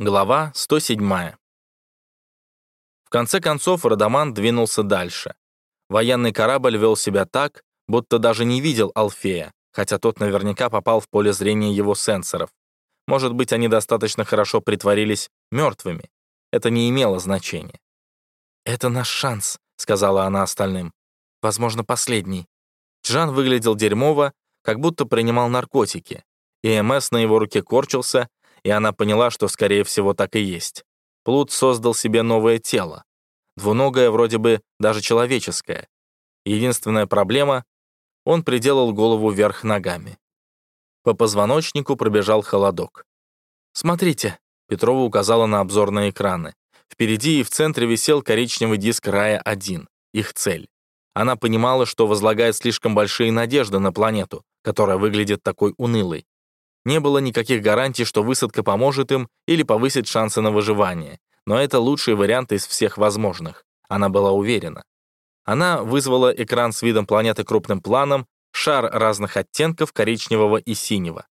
Глава 107. В конце концов Радаман двинулся дальше. Военный корабль вел себя так, будто даже не видел Алфея, хотя тот наверняка попал в поле зрения его сенсоров. Может быть, они достаточно хорошо притворились мертвыми. Это не имело значения. «Это наш шанс», — сказала она остальным. «Возможно, последний». Джан выглядел дерьмово, как будто принимал наркотики. И МС на его руке корчился, и она поняла, что, скорее всего, так и есть. Плут создал себе новое тело. Двуногое, вроде бы даже человеческое. Единственная проблема — он приделал голову вверх ногами. По позвоночнику пробежал холодок. «Смотрите», — Петрова указала на обзорные экраны. Впереди и в центре висел коричневый диск Рая-1, их цель. Она понимала, что возлагает слишком большие надежды на планету, которая выглядит такой унылой. Не было никаких гарантий, что высадка поможет им или повысит шансы на выживание, но это лучший вариант из всех возможных. Она была уверена. Она вызвала экран с видом планеты крупным планом, шар разных оттенков коричневого и синего.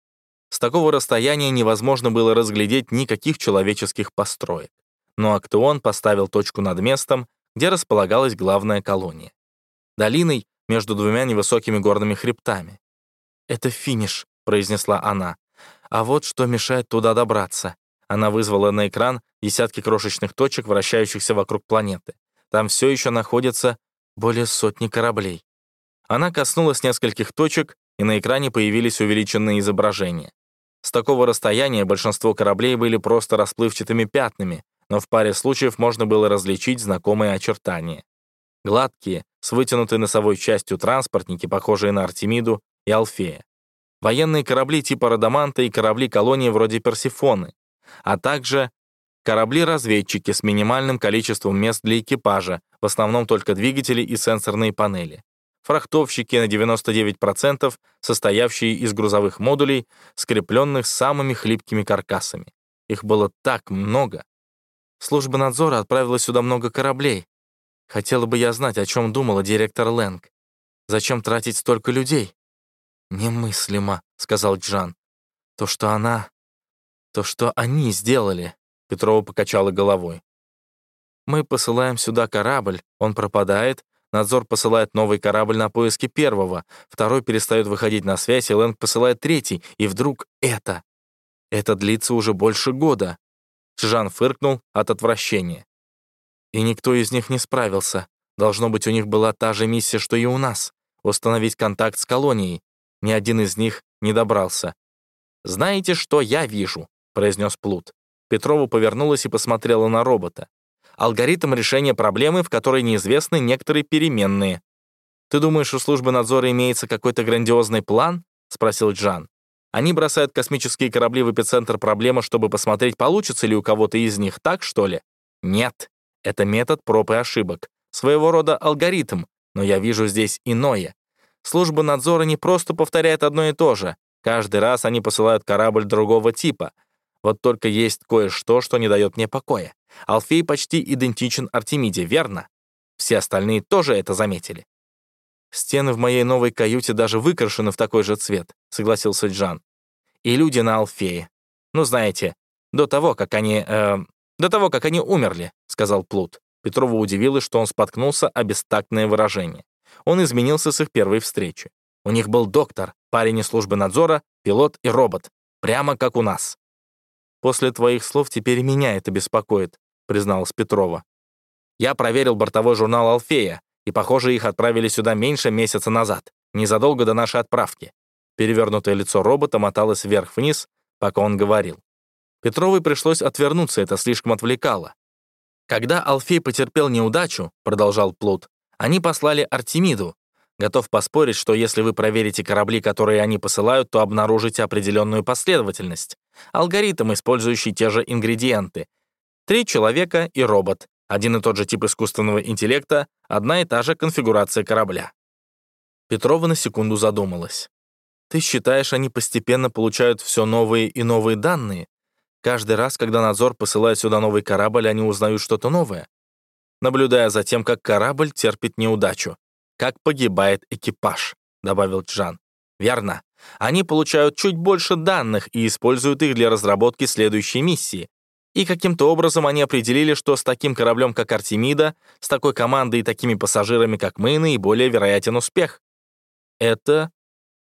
С такого расстояния невозможно было разглядеть никаких человеческих построек. Но Актеон поставил точку над местом, где располагалась главная колония. Долиной между двумя невысокими горными хребтами. «Это финиш», — произнесла она. А вот что мешает туда добраться. Она вызвала на экран десятки крошечных точек, вращающихся вокруг планеты. Там все еще находится более сотни кораблей. Она коснулась нескольких точек, и на экране появились увеличенные изображения. С такого расстояния большинство кораблей были просто расплывчатыми пятнами, но в паре случаев можно было различить знакомые очертания. Гладкие, с вытянутой носовой частью транспортники, похожие на Артемиду и Алфея военные корабли типа Радаманта и корабли колонии вроде Персифоны, а также корабли-разведчики с минимальным количеством мест для экипажа, в основном только двигатели и сенсорные панели. Фрахтовщики на 99%, состоявшие из грузовых модулей, скрепленных самыми хлипкими каркасами. Их было так много. Служба надзора отправила сюда много кораблей. Хотела бы я знать, о чем думала директор Лэнг. Зачем тратить столько людей? «Немыслимо», — сказал Джан. «То, что она... То, что они сделали», — Петрова покачала головой. «Мы посылаем сюда корабль, он пропадает, надзор посылает новый корабль на поиски первого, второй перестает выходить на связь, и Лэнг посылает третий, и вдруг это. Это длится уже больше года». Джан фыркнул от отвращения. «И никто из них не справился. Должно быть, у них была та же миссия, что и у нас — установить контакт с колонией. Ни один из них не добрался. «Знаете, что я вижу?» — произнес Плут. Петрова повернулась и посмотрела на робота. «Алгоритм решения проблемы, в которой неизвестны некоторые переменные». «Ты думаешь, у службы надзора имеется какой-то грандиозный план?» — спросил Джан. «Они бросают космические корабли в эпицентр проблемы, чтобы посмотреть, получится ли у кого-то из них так, что ли?» «Нет. Это метод проб и ошибок. Своего рода алгоритм, но я вижу здесь иное. Служба надзора не просто повторяет одно и то же. Каждый раз они посылают корабль другого типа. Вот только есть кое-что, что не дает мне покоя. Алфей почти идентичен Артемиде, верно? Все остальные тоже это заметили. «Стены в моей новой каюте даже выкрашены в такой же цвет», — согласился Джан. «И люди на Алфее. Ну, знаете, до того, как они... Э, до того, как они умерли», — сказал Плут. Петрова удивилась, что он споткнулся о бестактное выражение он изменился с их первой встречи. У них был доктор, парень из службы надзора, пилот и робот. Прямо как у нас. «После твоих слов теперь меня это беспокоит», — призналась Петрова. «Я проверил бортовой журнал «Алфея», и, похоже, их отправили сюда меньше месяца назад, незадолго до нашей отправки». Перевернутое лицо робота моталось вверх-вниз, пока он говорил. Петровой пришлось отвернуться, это слишком отвлекало. «Когда Алфей потерпел неудачу», — продолжал Плут, они послали Артемиду. Готов поспорить, что если вы проверите корабли, которые они посылают, то обнаружите определенную последовательность. Алгоритм, использующий те же ингредиенты. Три человека и робот. Один и тот же тип искусственного интеллекта, одна и та же конфигурация корабля. Петрова на секунду задумалась. «Ты считаешь, они постепенно получают все новые и новые данные? Каждый раз, когда надзор посылает сюда новый корабль, они узнают что-то новое? Наблюдая за тем, как корабль терпит неудачу, как погибает экипаж», — добавил Джан. «Верно. Они получают чуть больше данных и используют их для разработки следующей миссии. И каким-то образом они определили, что с таким кораблем, как Артемида, с такой командой и такими пассажирами, как мы, наиболее вероятен успех. «Это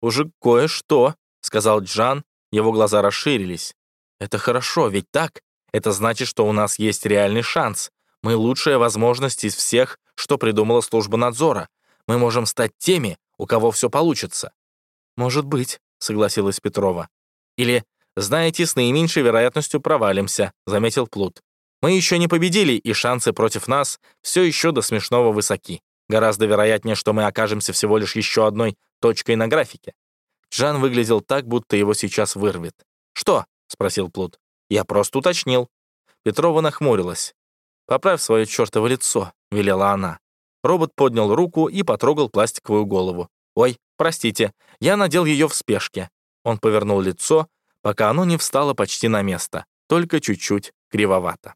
уже кое-что», — сказал Джан, его глаза расширились. «Это хорошо, ведь так? Это значит, что у нас есть реальный шанс. Мы лучшая возможность из всех, что придумала служба надзора. Мы можем стать теми, у кого все получится». «Может быть», — согласилась Петрова. «Или, знаете, с наименьшей вероятностью провалимся», — заметил Плут. «Мы еще не победили, и шансы против нас все еще до смешного высоки. Гораздо вероятнее, что мы окажемся всего лишь еще одной точкой на графике». Джан выглядел так, будто его сейчас вырвет. «Что?» — спросил Плут. «Я просто уточнил». Петрова нахмурилась. «Поправь свое чертово лицо», — велела она. Робот поднял руку и потрогал пластиковую голову. «Ой, простите, я надел ее в спешке». Он повернул лицо, пока оно не встало почти на место, только чуть-чуть кривовато.